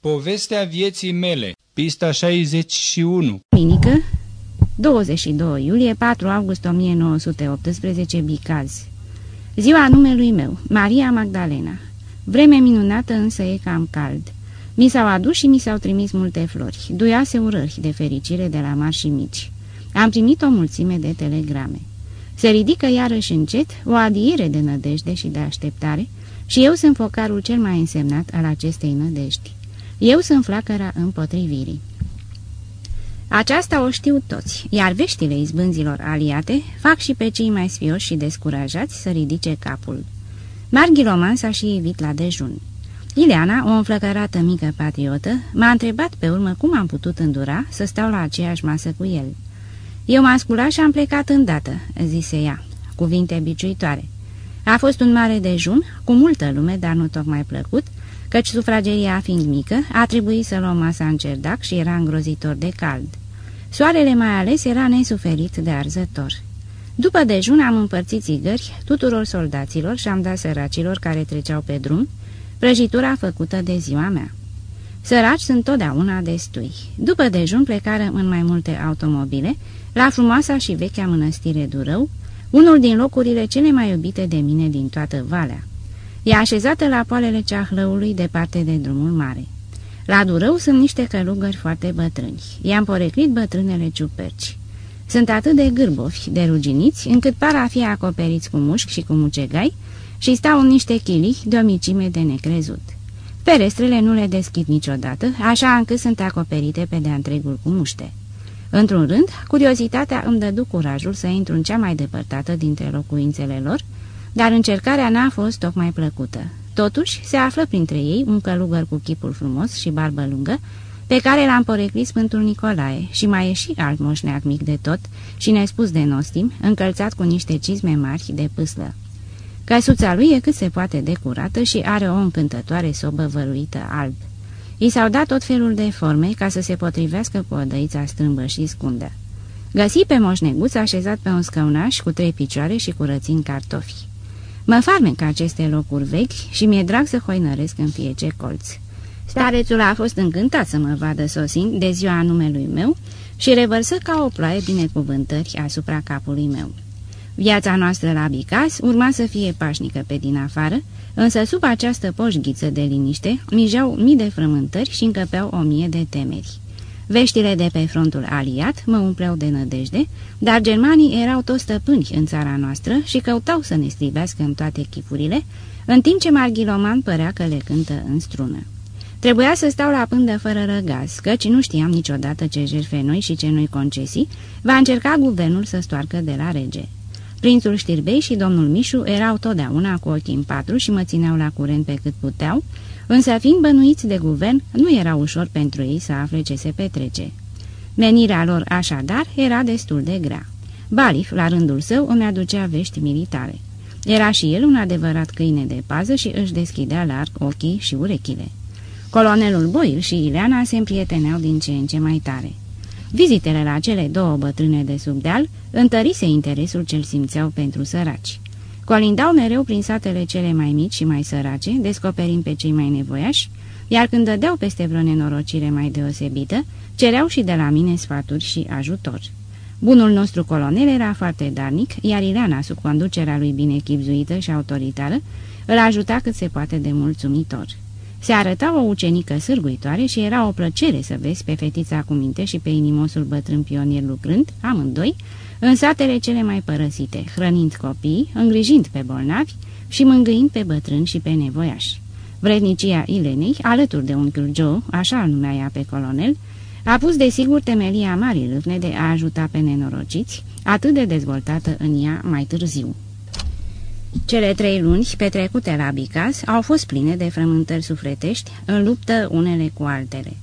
Povestea vieții mele, pista 61 Duminică, 22 iulie, 4 august 1918, Bicaz Ziua numelui meu, Maria Magdalena Vreme minunată, însă e cam cald. Mi s-au adus și mi s-au trimis multe flori, duioase urări de fericire de la mari și mici. Am primit o mulțime de telegrame. Se ridică iarăși încet o adiere de nădejde și de așteptare și eu sunt focarul cel mai însemnat al acestei nădejdi. Eu sunt flacăra împotrivirii. Aceasta o știu toți, iar veștile izbânzilor aliate fac și pe cei mai sfioși și descurajați să ridice capul. Marghiloman s-a și evit la dejun. Ileana, o înflăcărată mică patriotă, m-a întrebat pe urmă cum am putut îndura să stau la aceeași masă cu el. Eu m-am sculat și am plecat îndată," zise ea, cuvinte biciuitoare. A fost un mare dejun, cu multă lume, dar nu tocmai plăcut, căci sufrageria fiind mică, a trebuit să luăm masa în cerdac și era îngrozitor de cald. Soarele mai ales era nesuferit de arzător. După dejun am împărțit țigări tuturor soldaților și am dat săracilor care treceau pe drum prăjitura făcută de ziua mea. Săraci sunt totdeauna destui. După dejun plecară în mai multe automobile, la frumoasa și vechea mănăstire Durău, unul din locurile cele mai iubite de mine din toată valea. E așezată la poalele ceahlăului departe de drumul mare. La Durău sunt niște călugări foarte bătrâni. I-am poreclit bătrânele ciuperci. Sunt atât de gârbovi, de ruginiți, încât par a fi acoperiți cu mușchi și cu mucegai și stau în niște chilii de o micime de necrezut. Perestrele nu le deschid niciodată, așa încât sunt acoperite pe de-a întregul cu muște. Într-un rând, curiozitatea îmi dădu curajul să intru în cea mai depărtată dintre locuințele lor, dar încercarea n-a fost tocmai plăcută. Totuși, se află printre ei un călugăr cu chipul frumos și barbă lungă, pe care l-am poreclit Sfântul Nicolae și mai e și alt moșneac mic de tot și nespus de nostim, încălțat cu niște cizme mari de pâslă. Căsuța lui e cât se poate de curată și are o încântătoare sobă văruită alb. I s-au dat tot felul de forme ca să se potrivească cu odăița strâmbă și scundă. Găsi pe moșneguț așezat pe un scăunaș cu trei picioare și curățin cartofi. Mă farmec aceste locuri vechi și mi-e drag să hoinăresc în fiece colț. Starețul a fost încântat să mă vadă sosind de ziua numelui meu și revărsă ca o ploaie binecuvântări asupra capului meu. Viața noastră la Bicas urma să fie pașnică pe din afară, însă sub această poșghiță de liniște mijau mii de frământări și încăpeau o mie de temeri. Veștile de pe frontul aliat mă umpleau de nădejde, dar germanii erau toți stăpâni în țara noastră și căutau să ne stribească în toate chipurile, în timp ce Marghiloman părea că le cântă în strună. Trebuia să stau la pândă fără răgaz, căci nu știam niciodată ce jerfe noi și ce noi concesii va încerca guvernul să stoarcă de la rege. Prințul Știrbei și domnul Mișu erau totdeauna cu ochii în patru și mă țineau la curent pe cât puteau, însă fiind bănuiți de guvern, nu era ușor pentru ei să afle ce se petrece. Menirea lor, așadar, era destul de grea. Balif, la rândul său, îmi aducea vești militare. Era și el un adevărat câine de pază și își deschidea larg ochii și urechile. Colonelul Boil și Ileana se împrieteneau din ce în ce mai tare. Vizitele la cele două bătrâne de sub deal întărise interesul ce-l simțeau pentru săraci. Colindau mereu prin satele cele mai mici și mai sărace, descoperind pe cei mai nevoiași, iar când dădeau peste vreo nenorocire mai deosebită, cereau și de la mine sfaturi și ajutor. Bunul nostru colonel era foarte darnic, iar Ileana, sub conducerea lui bine chipzuită și autoritară, îl ajuta cât se poate de mulțumitor. Se arăta o ucenică sârguitoare și era o plăcere să vezi pe fetița cu minte și pe inimosul bătrân pionier lucrând, amândoi, în satele cele mai părăsite, hrănind copii, îngrijind pe bolnavi și mângâind pe bătrâni și pe nevoiași. Vrednicia Ilenei, alături de unchiul Joe, așa îl numea ea pe colonel, a pus desigur temelia marii râvne de a ajuta pe nenorociți, atât de dezvoltată în ea mai târziu. Cele trei luni petrecute la Bicas au fost pline de frământări sufletești, în luptă unele cu altele.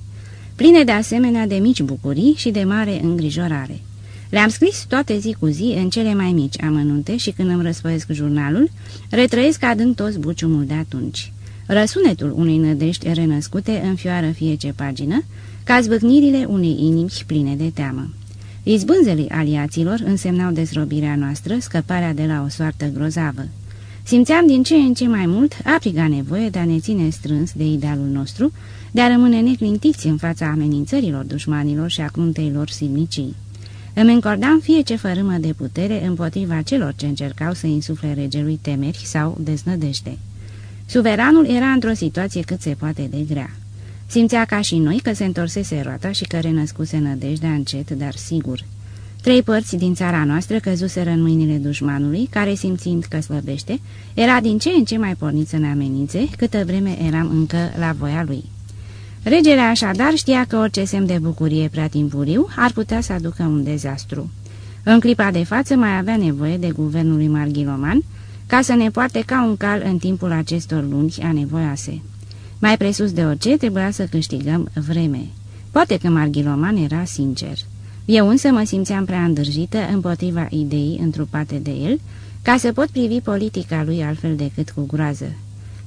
Pline de asemenea de mici bucurii și de mare îngrijorare. Le-am scris toate zi cu zi în cele mai mici amănunte și când îmi răspăiesc jurnalul, retrăiesc adânc toți buciumul de atunci. Răsunetul unei nădești renăscute înfioară fiece pagină, ca zbâcnirile unei inimi pline de teamă. Izbânzele aliaților însemnau dezrobirea noastră, scăparea de la o soartă grozavă. Simțeam din ce în ce mai mult apriga nevoie de a ne ține strâns de idealul nostru, de a rămâne neclintiți în fața amenințărilor dușmanilor și a crunteilor silnicii. Îmi încordam fie ce fărâmă de putere împotriva celor ce încercau să insufle regelui temeri sau deznădejde. Suveranul era într-o situație cât se poate de grea. Simțea ca și noi că se întorsese roata și că renăscuse nădejdea încet, dar sigur. Trei părți din țara noastră căzuseră în mâinile dușmanului, care, simțind că slăbește, era din ce în ce mai pornit să ne amenințe, câtă vreme eram încă la voia lui. Regele așadar știa că orice semn de bucurie prea timpuriu ar putea să aducă un dezastru. În clipa de față mai avea nevoie de guvernul lui Marghiloman ca să ne poarte ca un cal în timpul acestor luni anevoioase. Mai presus de orice trebuia să câștigăm vreme. Poate că Marghiloman era sincer. Eu însă mă simțeam prea îndârjită împotriva ideii întrupate de el, ca să pot privi politica lui altfel decât cu groază.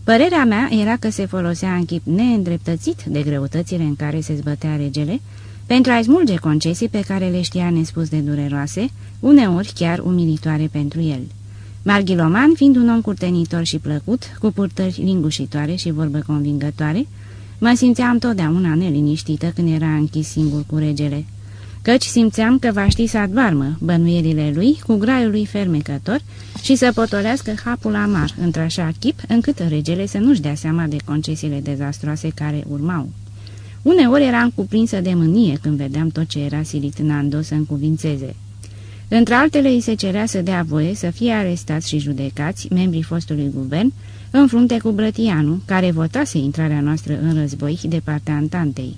Părerea mea era că se folosea în chip neîndreptățit de greutățile în care se zbătea regele, pentru a-i smulge concesii pe care le știa nespus de dureroase, uneori chiar umilitoare pentru el. Marghiloman, fiind un om curtenitor și plăcut, cu purtări lingușitoare și vorbă convingătoare, mă simțeam totdeauna neliniștită când era închis singur cu regele căci simțeam că va ști să advarmă bănuierile lui cu graiul lui fermecător și să potolească hapul amar într-așa chip încât regele să nu-și dea seama de concesiile dezastroase care urmau. Uneori eram cuprinsă de mânie când vedeam tot ce era silit Nando să încuvințeze. Între altele îi se cerea să dea voie să fie arestați și judecați membrii fostului guvern în frunte cu Brătianu, care votase intrarea noastră în război de partea Antantei.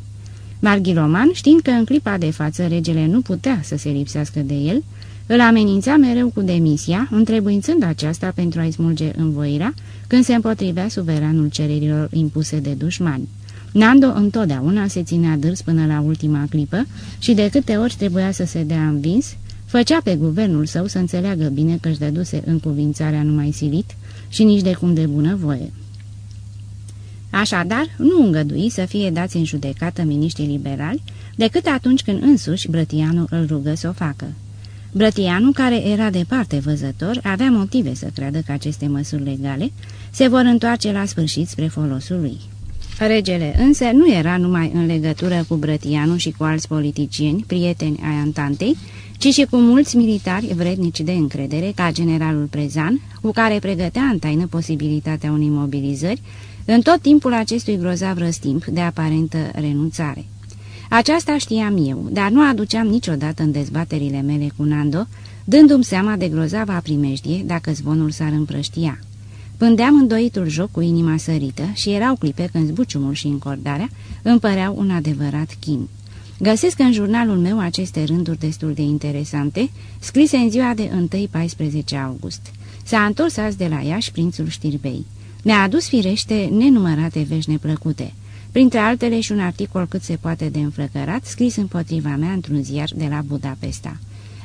Marghiloman, știind că în clipa de față regele nu putea să se lipsească de el, îl amenința mereu cu demisia, întrebuințând aceasta pentru a-i smulge învoirea când se împotrivea suveranul cererilor impuse de dușmani. Nando întotdeauna se ținea dârs până la ultima clipă și de câte ori trebuia să se dea învins, făcea pe guvernul său să înțeleagă bine că își dăduse încuvințarea numai silit și nici de cum de bună voie. Așadar, nu îngădui să fie dați în judecată miniștrii liberali, decât atunci când însuși Brătianu îl rugă să o facă. Brătianu, care era departe văzător, avea motive să creadă că aceste măsuri legale se vor întoarce la sfârșit spre folosul lui. Regele însă nu era numai în legătură cu Brătianu și cu alți politicieni, prieteni ai Antantei, ci și cu mulți militari vrednici de încredere, ca generalul Prezan, cu care pregătea în taină posibilitatea unei mobilizări în tot timpul acestui grozav răstimp de aparentă renunțare. Aceasta știam eu, dar nu aduceam niciodată în dezbaterile mele cu Nando, dându-mi seama de grozava primejdie dacă zvonul s-ar împrăștia. Pândeam îndoitul joc cu inima sărită și erau clipe când zbuciumul și încordarea îmi păreau un adevărat chin. Găsesc în jurnalul meu aceste rânduri destul de interesante, scrise în ziua de 1-14 august. S-a întors azi de la Iași prințul Știrbei. Ne-a adus firește nenumărate vești neplăcute, printre altele și un articol cât se poate de înflăcărat, scris împotriva mea într-un ziar de la Budapesta.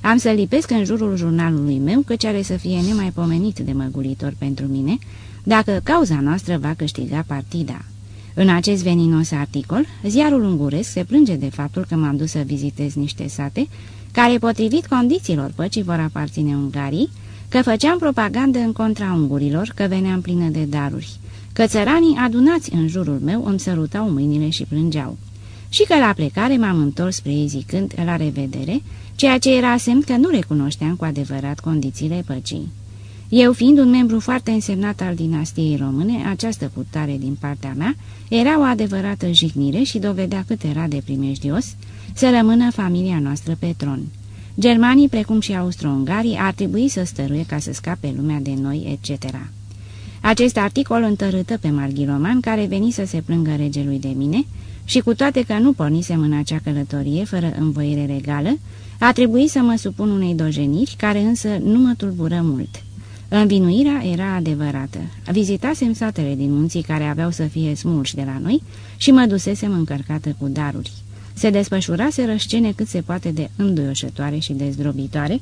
Am să lipesc în jurul jurnalului meu, căci are să fie nemaipomenit de măgulitor pentru mine, dacă cauza noastră va câștiga partida. În acest veninos articol, ziarul unguresc se plânge de faptul că m-am dus să vizitez niște sate, care, potrivit condițiilor păcii, vor aparține Ungarii, că făceam propagandă în contra ungurilor, că veneam plină de daruri, că țăranii adunați în jurul meu îmi sărutau mâinile și plângeau. Și că la plecare m-am întors spre ei zicând la revedere, ceea ce era semn că nu recunoșteam cu adevărat condițiile păcii. Eu, fiind un membru foarte însemnat al dinastiei române, această purtare din partea mea era o adevărată jignire și dovedea cât era de primejdios să rămână familia noastră pe tron. Germanii, precum și austro-ungarii, ar trebui să stăruie ca să scape lumea de noi, etc. Acest articol întărâtă pe Marghiloman, care veni să se plângă regelui de mine, și cu toate că nu pornisem în acea călătorie fără învoire regală, a trebuit să mă supun unei dojeniri, care însă nu mă tulbură mult. Învinuirea era adevărată. Vizitasem satele din munții care aveau să fie smulși de la noi și mă dusesem încărcată cu daruri se desfășurase scene cât se poate de înduioșătoare și dezdrobitoare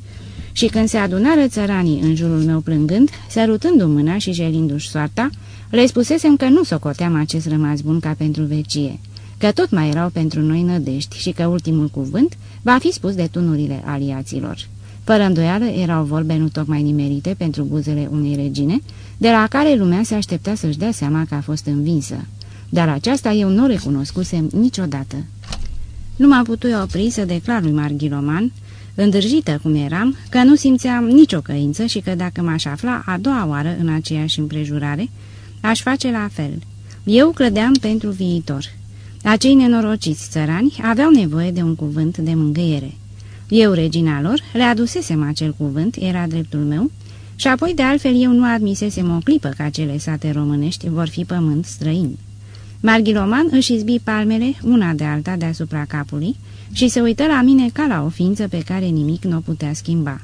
și când se adunară țăranii în jurul meu plângând, sărutându-mi mâna și jelindu-și soarta, le spusesem că nu socoteam acest rămas bun ca pentru vecie, că tot mai erau pentru noi nădești și că ultimul cuvânt va fi spus de tunurile aliaților. Fără îndoială erau vorbe nu tocmai nimerite pentru buzele unei regine, de la care lumea se aștepta să-și dea seama că a fost învinsă. Dar aceasta eu nu o recunoscusem niciodată. Nu m-am putut opri să declar lui Marghiloman, îndrăjită cum eram, că nu simțeam nicio căință și că dacă m-aș afla a doua oară în aceeași împrejurare, aș face la fel. Eu credeam pentru viitor. Acei nenorociți țărani aveau nevoie de un cuvânt de mângâiere. Eu, regina lor, le adusesem acel cuvânt, era dreptul meu, și apoi, de altfel, eu nu admisesem o clipă că acele sate românești vor fi pământ străin. Marghiloman își izbi palmele, una de alta, deasupra capului și se uită la mine ca la o ființă pe care nimic nu o putea schimba.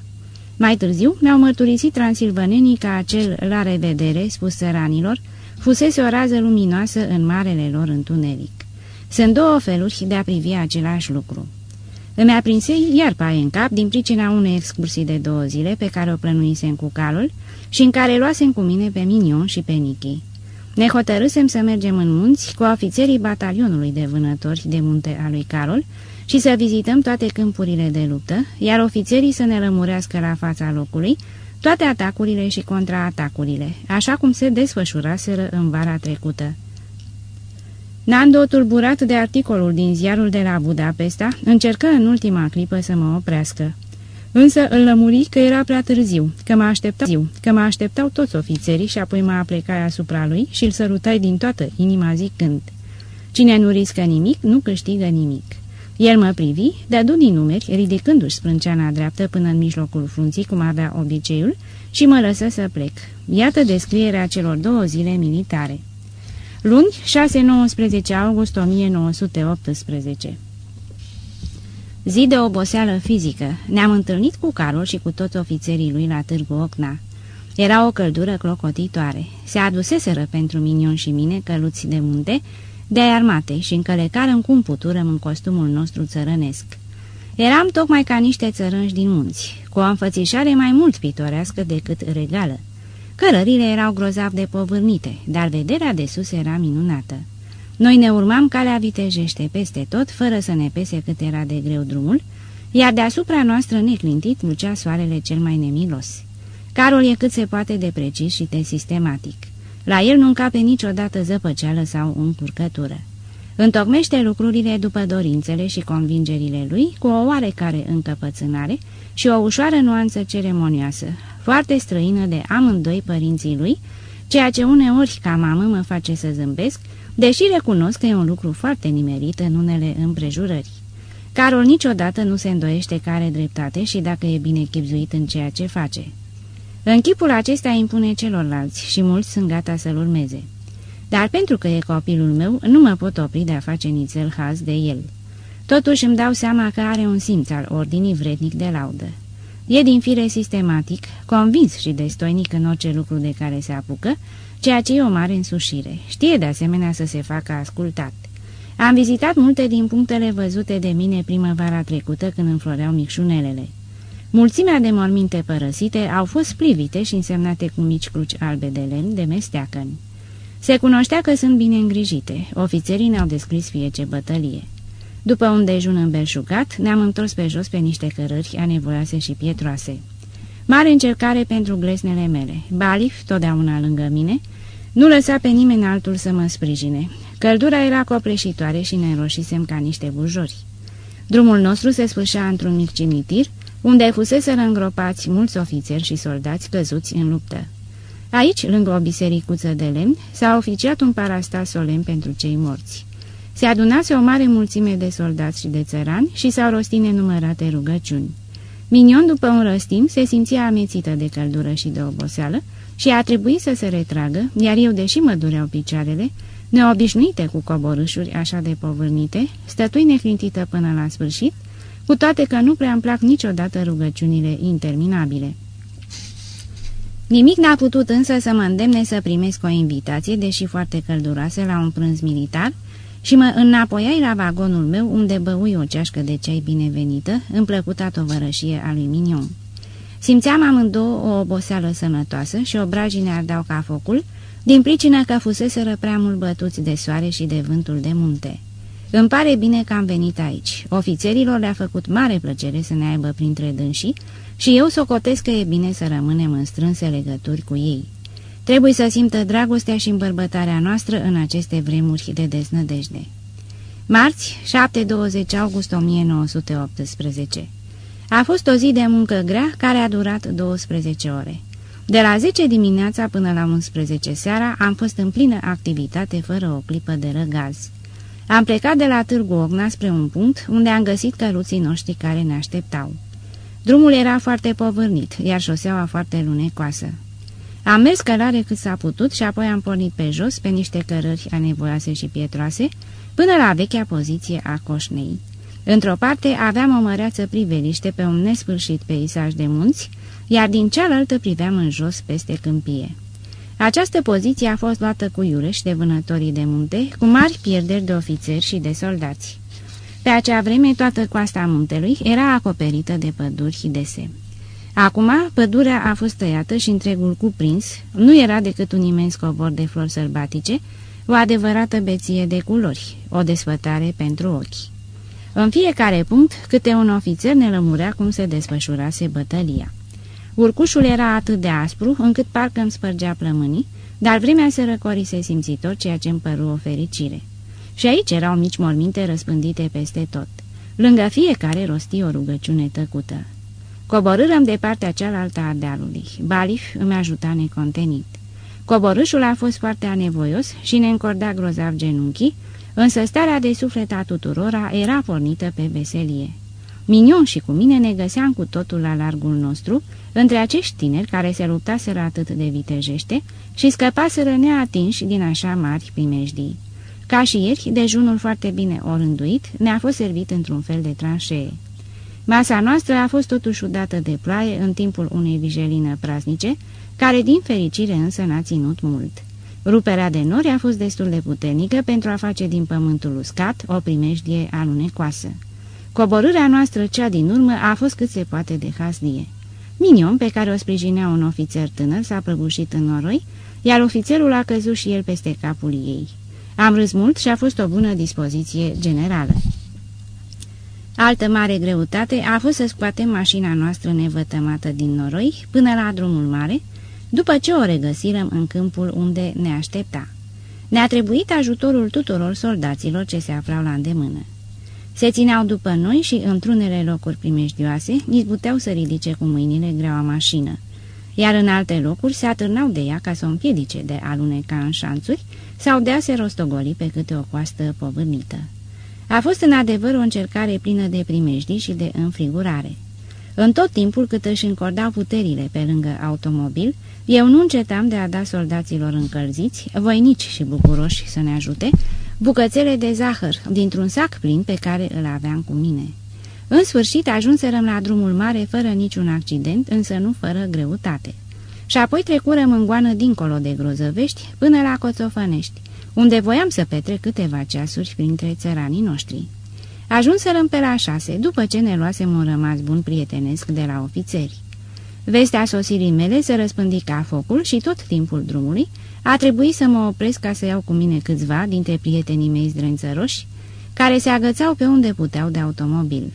Mai târziu mi-au mărturisit transilvanenii că acel la revedere, spus săranilor, fusese o rază luminoasă în marele lor întuneric. Sunt două feluri de a privi același lucru. Îmi aprinse iar paie în cap din pricina unei excursii de două zile pe care o plănuisem cu calul și în care luasem cu mine pe Minion și pe Nichi. Ne hotărâsem să mergem în munți cu ofițerii batalionului de vânători de munte a lui Carol și să vizităm toate câmpurile de luptă, iar ofițerii să ne lămurească la fața locului toate atacurile și contraatacurile, așa cum se desfășuraseră în vara trecută. Nando, tulburat de articolul din ziarul de la Budapesta, încercă în ultima clipă să mă oprească. Însă îl lămuri că era prea târziu, că mă așteptau, că mă așteptau toți ofițerii și apoi mă aplecai asupra lui și îl sărutai din toată inima zicând Cine nu riscă nimic, nu câștigă nimic. El mă privi, dădu din numeri, ridicându-și sprânceana dreaptă până în mijlocul frunții, cum avea obiceiul, și mă lăsă să plec. Iată descrierea celor două zile militare. Luni, 6-19 august 1918 Zi de oboseală fizică. Ne-am întâlnit cu Carol și cu toți ofițerii lui la Târgu Ocna. Era o căldură clocotitoare. Se aduseseră pentru Minion și mine căluți de munte, de armate și încălecară cum puturăm în costumul nostru țărănesc. Eram tocmai ca niște țărânși din munți, cu o înfățișare mai mult pitorească decât regală. Cărările erau grozav de povârnite, dar vederea de sus era minunată. Noi ne urmam calea vitejește peste tot, fără să ne pese cât era de greu drumul, iar deasupra noastră neclintit lucea soarele cel mai nemilos. Carul e cât se poate de precis și de sistematic. La el nu încape niciodată zăpăceală sau încurcătură. Întocmește lucrurile după dorințele și convingerile lui, cu o oarecare încăpățânare și o ușoară nuanță ceremonioasă, foarte străină de amândoi părinții lui, ceea ce uneori ca mamă mă face să zâmbesc, deși recunosc că e un lucru foarte nimerit în unele împrejurări. Carol niciodată nu se îndoiește că are dreptate și dacă e bine chipzuit în ceea ce face. În chipul acesta impune celorlalți și mulți sunt gata să-l urmeze. Dar pentru că e copilul meu, nu mă pot opri de a face nițel haz de el. Totuși îmi dau seama că are un simț al ordinii vrednic de laudă. E din fire sistematic, convins și destoinic în orice lucru de care se apucă, ceea ce e o mare însușire. Știe de asemenea să se facă ascultat. Am vizitat multe din punctele văzute de mine primăvara trecută când înfloreau micșunelele. Mulțimea de morminte părăsite au fost plivite și însemnate cu mici cruci albe de lemn de mesteacăni. Se cunoștea că sunt bine îngrijite. Ofițerii ne-au descris fie ce bătălie. După un dejun îmbelșugat, ne-am întors pe jos pe niște cărări anevoioase și pietroase. Mare încercare pentru glesnele mele. Balif, totdeauna lângă mine, nu lăsa pe nimeni altul să mă sprijine. Căldura era copleșitoare și ne înroșisem ca niște bujori. Drumul nostru se sfârșea într-un mic cimitir, unde fusese îngropați mulți ofițeri și soldați căzuți în luptă. Aici, lângă o bisericuță de lemn, s-a oficiat un parastas solemn pentru cei morți. Se adunase o mare mulțime de soldați și de țărani și s-au rostit nenumărate rugăciuni. Minion, după un răstim, se simțea amețită de căldură și de oboseală și a trebuit să se retragă, iar eu, deși mă dureau picioarele, neobișnuite cu coborâșuri așa de povârnite, stătui neclintită până la sfârșit, cu toate că nu prea îmi plac niciodată rugăciunile interminabile. Nimic n-a putut însă să mă îndemne să primesc o invitație, deși foarte călduroasă, la un prânz militar, și mă înapoiai la vagonul meu unde băui o ceașcă de ceai binevenită, în plăcuta tovărășie a lui Minion. Simțeam amândouă o oboseală sănătoasă și obrajii ne ardeau ca focul, din pricina că fuseseră prea mult bătuți de soare și de vântul de munte. Îmi pare bine că am venit aici. Ofițerilor le-a făcut mare plăcere să ne aibă printre dânsii și eu socotesc că e bine să rămânem în strânse legături cu ei. Trebuie să simtă dragostea și îmbărbătarea noastră în aceste vremuri de deznădejde. Marți, 7-20 august 1918 A fost o zi de muncă grea care a durat 12 ore. De la 10 dimineața până la 11 seara am fost în plină activitate fără o clipă de răgaz. Am plecat de la Târgu Ogna spre un punct unde am găsit căruții noștri care ne așteptau. Drumul era foarte povârnit, iar șoseaua foarte lunecoasă. Am mers călare cât s-a putut și apoi am pornit pe jos, pe niște cărări anevoioase și pietroase, până la vechea poziție a coșnei. Într-o parte aveam o măreață priveliște pe un nesfârșit peisaj de munți, iar din cealaltă priveam în jos peste câmpie. Această poziție a fost luată cu iureș de vânătorii de munte, cu mari pierderi de ofițeri și de soldați. Pe acea vreme toată coasta muntelui era acoperită de păduri hidese. Acum, pădurea a fost tăiată și întregul cuprins, nu era decât un imens covor de flori sălbatice, o adevărată beție de culori, o desfătare pentru ochi. În fiecare punct, câte un ofițer ne lămurea cum se desfășurase bătălia. Urcușul era atât de aspru, încât parcă îmi spărgea plămânii, dar vremea se răcorise simțitor, ceea ce îmi păru o fericire. Și aici erau mici morminte răspândite peste tot. Lângă fiecare rosti o rugăciune tăcută. Coborârăm de partea cealaltă a dealului. Balif îmi ajuta necontenit. Coborâșul a fost foarte anevoios și ne încorda grozav genunchii, însă starea de suflet a tuturora era pornită pe veselie. Minion și cu mine ne găseam cu totul la largul nostru, între acești tineri care se luptaseră atât de vitejește și scăpaseră neatinși din așa mari primejdii. Ca și ieri, dejunul foarte bine orânduit ne-a fost servit într-un fel de tranșee. Masa noastră a fost totuși udată de ploaie în timpul unei vijelină praznice, care din fericire însă n-a ținut mult. Ruperea de nori a fost destul de puternică pentru a face din pământul uscat o primejdie alunecoasă. Coborârea noastră cea din urmă a fost cât se poate de hasnie. Minion, pe care o sprijinea un ofițer tânăr, s-a prăbușit în noroi, iar ofițerul a căzut și el peste capul ei. Am râs mult și a fost o bună dispoziție generală. Altă mare greutate a fost să scoatem mașina noastră nevătămată din noroi până la drumul mare, după ce o regăsirăm în câmpul unde ne aștepta. Ne-a trebuit ajutorul tuturor soldaților ce se aflau la îndemână. Se țineau după noi și, într-unele locuri primejdioase, izbuteau să ridice cu mâinile greaua mașină, iar în alte locuri se atârnau de ea ca să o împiedice de aluneca în șanțuri sau de a se rostogoli pe câte o coastă povârnită. A fost în adevăr o încercare plină de primejdii și de înfrigurare. În tot timpul cât își încordau puterile pe lângă automobil, eu nu încetam de a da soldaților încălziți, voinici și bucuroși să ne ajute, bucățele de zahăr dintr-un sac plin pe care îl aveam cu mine. În sfârșit ajunserăm la drumul mare fără niciun accident, însă nu fără greutate. Și apoi trecurăm în goană dincolo de grozăvești până la Coțofănești, unde voiam să petrec câteva ceasuri printre țăranii noștri. Ajunserăm pe la șase, după ce ne luasem un rămas bun prietenesc de la ofițeri. Vestea sosirii mele se răspândi ca focul și tot timpul drumului a trebuit să mă opresc ca să iau cu mine câțiva dintre prietenii mei zdrențăroși, care se agățau pe unde puteau de automobil.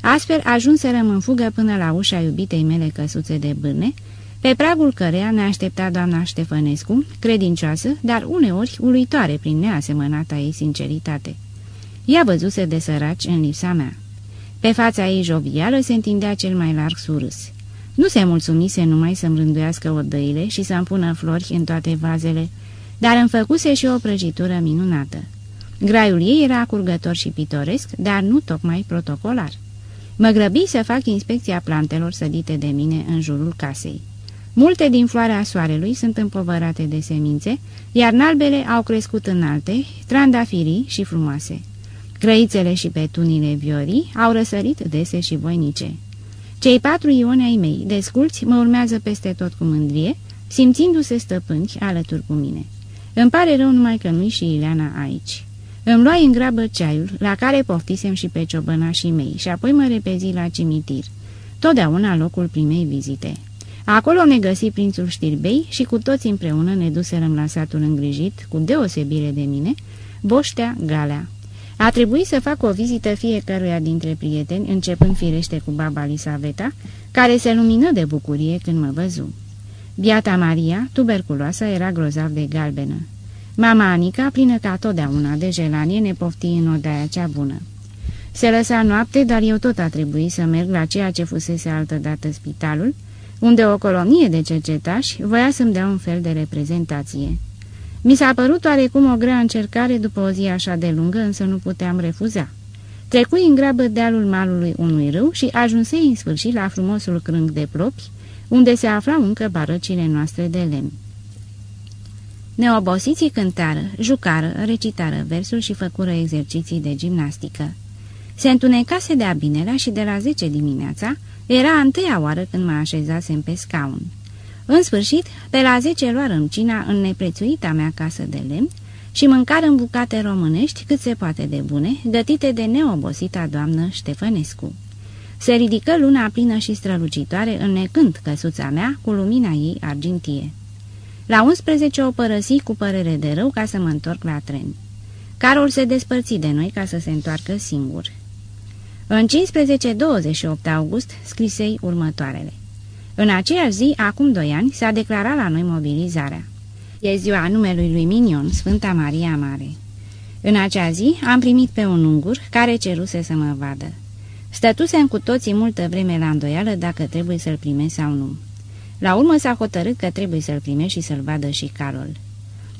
Astfel ajunserăm în fugă până la ușa iubitei mele căsuțe de bârne, pe pragul căreia ne aștepta doamna Ștefănescu, credincioasă, dar uneori uluitoare prin neasemănata ei sinceritate. Ea văzuse de săraci în lipsa mea. Pe fața ei jovială se întindea cel mai larg surâs. Nu se mulțumise numai să-mi rânduiască odăile și să-mi pună flori în toate vazele, dar îmi făcuse și o prăjitură minunată. Graiul ei era curgător și pitoresc, dar nu tocmai protocolar. Mă grăbi să fac inspecția plantelor sădite de mine în jurul casei. Multe din floarea soarelui sunt împovărate de semințe, iar nalbele au crescut înalte, trandafirii și frumoase. Crăițele și petunile viorii au răsărit dese și voinice. Cei patru ioni ai mei, desculți, mă urmează peste tot cu mândrie, simțindu-se stăpâni alături cu mine. Îmi pare rău numai că nu și Ileana aici. Îmi luai în grabă ceaiul, la care poftisem și pe ciobănașii mei, și apoi mă repezi la cimitir. Totdeauna locul primei vizite. Acolo ne găsi prințul Știrbei și cu toți împreună ne duserăm la satul îngrijit, cu deosebire de mine, Boștea Galea. A trebuit să fac o vizită fiecăruia dintre prieteni, începând firește cu baba Lisaveta, care se lumină de bucurie când mă văzu. Biata Maria, tuberculoasă, era grozav de galbenă. Mama Anica, plină ca totdeauna de gelanie, ne pofti în odaia cea bună. Se lăsa noapte, dar eu tot a trebuit să merg la ceea ce fusese altădată spitalul, unde o colonie de cercetași voia să-mi dea un fel de reprezentație. Mi s-a părut oarecum o grea încercare după o zi așa de lungă, însă nu puteam refuza. Trecui în grabă dealul malului unui râu și ajunsei în sfârșit la frumosul crâng de plopi, unde se aflau încă barăcile noastre de lemn. Neobosiții cântară, jucară, recitară versuri și făcură exerciții de gimnastică. Se întunecase de abinelea și de la 10 dimineața era a întâia oară când mă așezasem pe scaun. În sfârșit, pe la 10 luarăm cina în neprețuita mea casă de lemn și mâncară în bucate românești cât se poate de bune, gătite de neobosita doamnă Ștefănescu. Se ridică luna plină și strălucitoare, înnecând căsuța mea cu lumina ei argintie. La 11 o părăsi cu părere de rău ca să mă întorc la tren. Carol se despărți de noi ca să se întoarcă singur. În 15-28 august scrisei următoarele. În aceeași zi, acum doi ani, s-a declarat la noi mobilizarea. E ziua numelui lui Minion, Sfânta Maria Mare. În acea zi am primit pe un ungur care ceruse să mă vadă. Stătusem cu toții multă vreme la îndoială dacă trebuie să-l primesc sau nu. La urmă s-a hotărât că trebuie să-l primești și să-l vadă și Carol.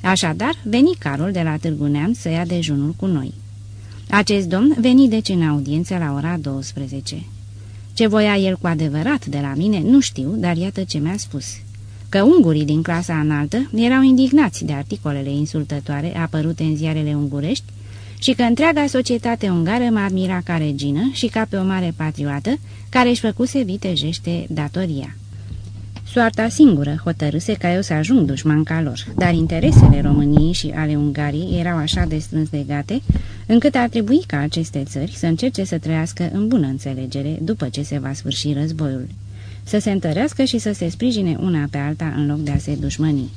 Așadar, veni Carol de la Târgu Neamț să ia dejunul cu noi. Acest domn veni deci în audiență la ora 12. Ce voia el cu adevărat de la mine, nu știu, dar iată ce mi-a spus. Că ungurii din clasa înaltă erau indignați de articolele insultătoare apărute în ziarele ungurești și că întreaga societate ungară m-a admira ca regină și ca pe o mare patriotă care își făcuse vitejește datoria. Soarta singură hotărâse ca eu să ajung dușman ca lor, dar interesele României și ale Ungariei erau așa de strâns legate, încât ar trebui ca aceste țări să încerce să trăiască în bună înțelegere după ce se va sfârși războiul, să se întărească și să se sprijine una pe alta în loc de a se dușmăni.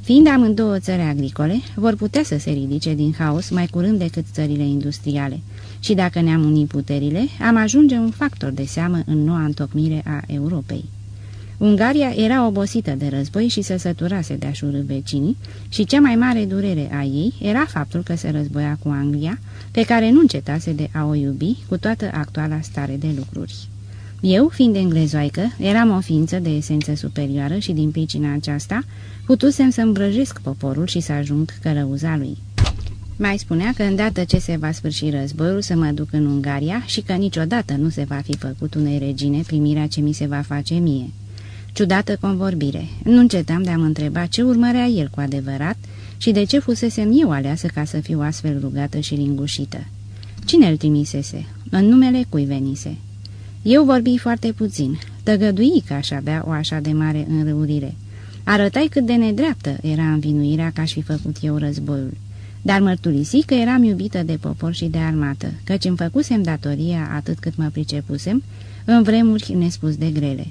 Fiind amândouă țări agricole, vor putea să se ridice din haos mai curând decât țările industriale și dacă ne-am unit puterile, am ajunge un factor de seamă în noua întocmire a Europei. Ungaria era obosită de război și se săturase de a vecinii și cea mai mare durere a ei era faptul că se războia cu Anglia, pe care nu încetase de a o iubi cu toată actuala stare de lucruri. Eu, fiind englezoaică, eram o ființă de esență superioară și din pricina aceasta putusem să îmbrăjesc poporul și să ajung călăuza lui. Mai spunea că îndată ce se va sfârși războiul să mă duc în Ungaria și că niciodată nu se va fi făcut unei regine primirea ce mi se va face mie. Ciudată convorbire. Nu încetam de a mă întreba ce urmărea el cu adevărat și de ce fusesem eu aleasă ca să fiu astfel rugată și lingușită. Cine îl trimisese? În numele cui venise? Eu vorbi foarte puțin, tăgădui că aș avea o așa de mare înrăurire. Arătai cât de nedreaptă era învinuirea că aș fi făcut eu războiul. Dar mărturisi că eram iubită de popor și de armată, căci îmi făcusem datoria atât cât mă pricepusem, în vremuri nespus de grele.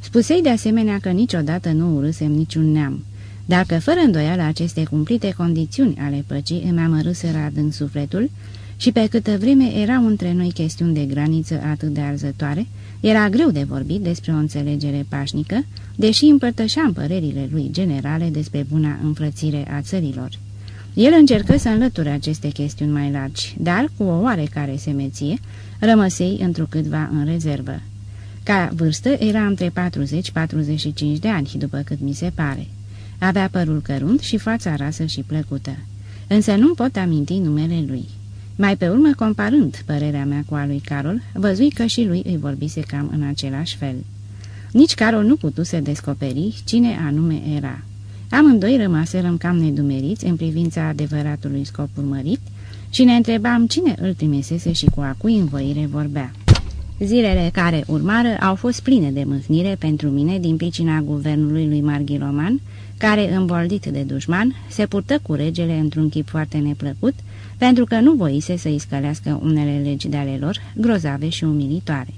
Spusei de asemenea că niciodată nu urâsem niciun neam, dar că fără îndoială aceste cumplite condiții ale păcii îmi amărâseră adânc sufletul și pe câtă vreme erau între noi chestiuni de graniță atât de arzătoare, era greu de vorbit despre o înțelegere pașnică, deși împărtășeam părerile lui generale despre buna înfrățire a țărilor. El încercă să înlăture aceste chestiuni mai largi, dar, cu o oarecare semeție, rămăsei întrucâtva în rezervă. Ca vârstă era între 40-45 de ani, după cât mi se pare. Avea părul cărunt și fața rasă și plăcută. Însă nu pot aminti numele lui. Mai pe urmă, comparând părerea mea cu a lui Carol, văzui că și lui îi vorbise cam în același fel. Nici Carol nu putu să descoperi cine anume era. Amândoi rămaserăm cam nedumeriți în privința adevăratului scop urmărit și ne întrebam cine îl trimisese și cu a cui învoire vorbea. Zilele care urmară au fost pline de mâhnire pentru mine din pricina guvernului lui Marghiloman, care, îmboldit de dușman, se purtă cu regele într-un chip foarte neplăcut, pentru că nu voise să-i scălească unele legi de ale lor, grozave și umilitoare.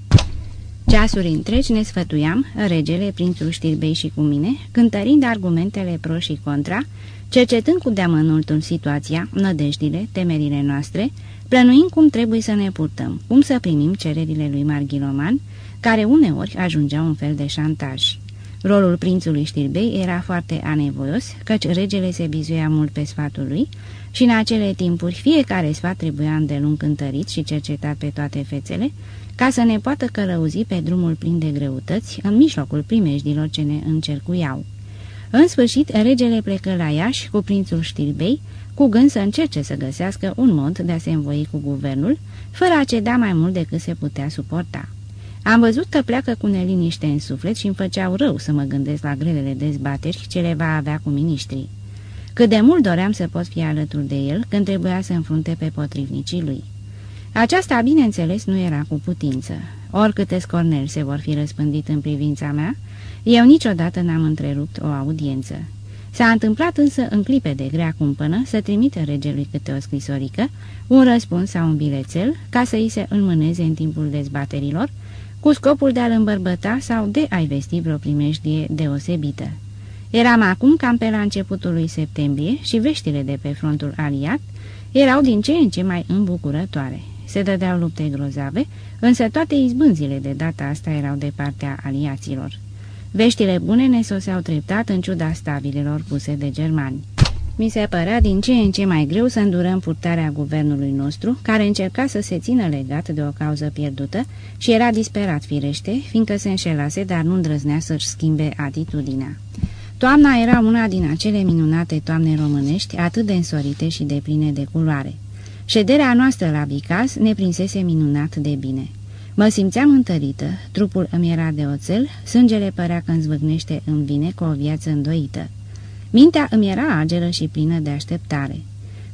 Ceasuri întregi ne sfătuiam, regele, prințul Știrbei și cu mine, cântărind argumentele pro și contra, cercetând cu deamănultul situația, nădejdile, temerile noastre, plănuim cum trebuie să ne purtăm, cum să primim cererile lui Marghiloman, care uneori ajungeau un fel de șantaj. Rolul prințului Știrbei era foarte anevoios, căci regele se bizuia mult pe sfatul lui și în acele timpuri fiecare sfat trebuia îndelung cântărit și cercetat pe toate fețele, ca să ne poată călăuzi pe drumul plin de greutăți, în mijlocul primejdilor ce ne încercuiau. În sfârșit, regele plecă la Iași cu prințul Știrbei, cu gând să încerce să găsească un mod de a se învoi cu guvernul, fără a ceda mai mult decât se putea suporta. Am văzut că pleacă cu neliniște în suflet și îmi făceau rău să mă gândesc la grelele dezbateri ce le va avea cu miniștrii. Cât de mult doream să pot fi alături de el când trebuia să înfrunte pe potrivnicii lui. Aceasta, bineînțeles, nu era cu putință. Oricâte scorneli se vor fi răspândit în privința mea, eu niciodată n-am întrerupt o audiență. S-a întâmplat însă în clipe de grea cumpănă să trimită regelui câte o scrisorică, un răspuns sau un bilețel, ca să îi se înmâneze în timpul dezbaterilor, cu scopul de a-l îmbărbăta sau de a-i vesti vreo primejdie deosebită. Eram acum cam pe la începutul lui septembrie și veștile de pe frontul aliat erau din ce în ce mai îmbucurătoare. Se dădeau lupte grozave, însă toate izbânzile de data asta erau de partea aliaților. Veștile bune ne soseau treptat în ciuda stabilelor puse de germani. Mi se părea din ce în ce mai greu să îndurăm purtarea guvernului nostru, care încerca să se țină legat de o cauză pierdută și era disperat firește, fiindcă se înșelase, dar nu îndrăznea să-și schimbe atitudinea. Toamna era una din acele minunate toamne românești, atât de însorite și de pline de culoare. Șederea noastră la Bicaz ne prinsese minunat de bine. Mă simțeam întărită, trupul îmi era de oțel, sângele părea că îmi în vine cu o viață îndoită. Mintea îmi era ageră și plină de așteptare.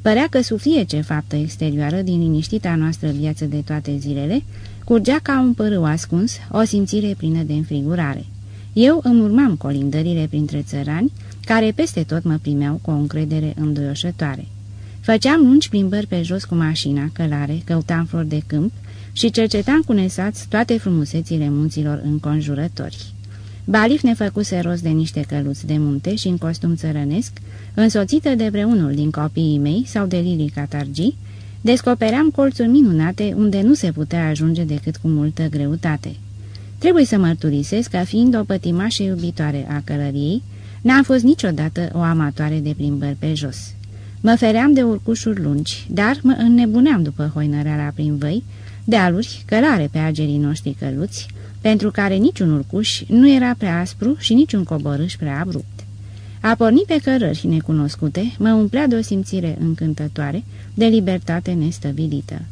Părea că sub ce faptă exterioară din liniștita noastră viață de toate zilele, curgea ca un părâu ascuns, o simțire plină de înfrigurare. Eu îmi urmam colindările printre țărani, care peste tot mă primeau cu o încredere îndoioșătoare. Făceam lungi plimbări pe jos cu mașina, călare, căutam flori de câmp și cercetam cu nesați toate frumusețile munților înconjurători. Balif ne făcuse rost de niște căluți de munte și în costum țărănesc, însoțită de vreunul din copiii mei sau de Lili Catargii, descopeream colțuri minunate unde nu se putea ajunge decât cu multă greutate. Trebuie să mărturisesc că, fiind o pătimașă iubitoare a călăriei, n-am fost niciodată o amatoare de plimbări pe jos. Mă feream de urcușuri lungi, dar mă înnebuneam după hoinăreala prin văi, dealuri, călare pe agerii noștri căluți, pentru care niciun urcuș nu era prea aspru și niciun coborâș prea abrupt. A porni pe cărări necunoscute mă umplea de o simțire încântătoare, de libertate nestăvilită.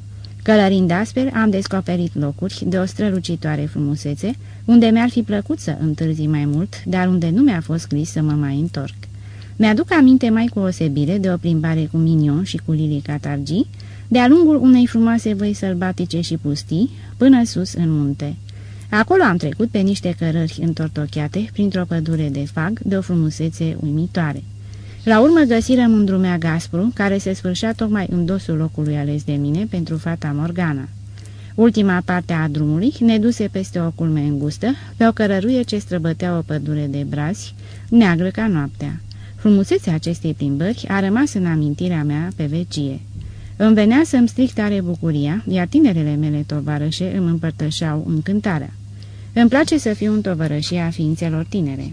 Călărind asper, am descoperit locuri de o strălucitoare frumusețe, unde mi-ar fi plăcut să întârzi mai mult, dar unde nu mi-a fost gris să mă mai întorc. Mi-aduc aminte mai cu osebire de o plimbare cu Minion și cu Lili Catargii, de-a lungul unei frumoase văi sălbatice și pustii, până sus în munte. Acolo am trecut pe niște cărări întortocheate, printr-o pădure de fag, de o frumusețe uimitoare. La urmă găsirăm un drumea gaspru, care se sfârșea tocmai în dosul locului ales de mine pentru fata Morgana. Ultima parte a drumului ne duse peste o culme îngustă, pe o cărăruie ce străbătea o pădure de brazi, neagră ca noaptea. Frumusețea acestei plimbări a rămas în amintirea mea pe vecie. Îmi venea să-mi stric tare bucuria, iar tinerele mele tovarășe îmi împărtășeau încântarea. Îmi place să fiu în tovărășie a ființelor tinere.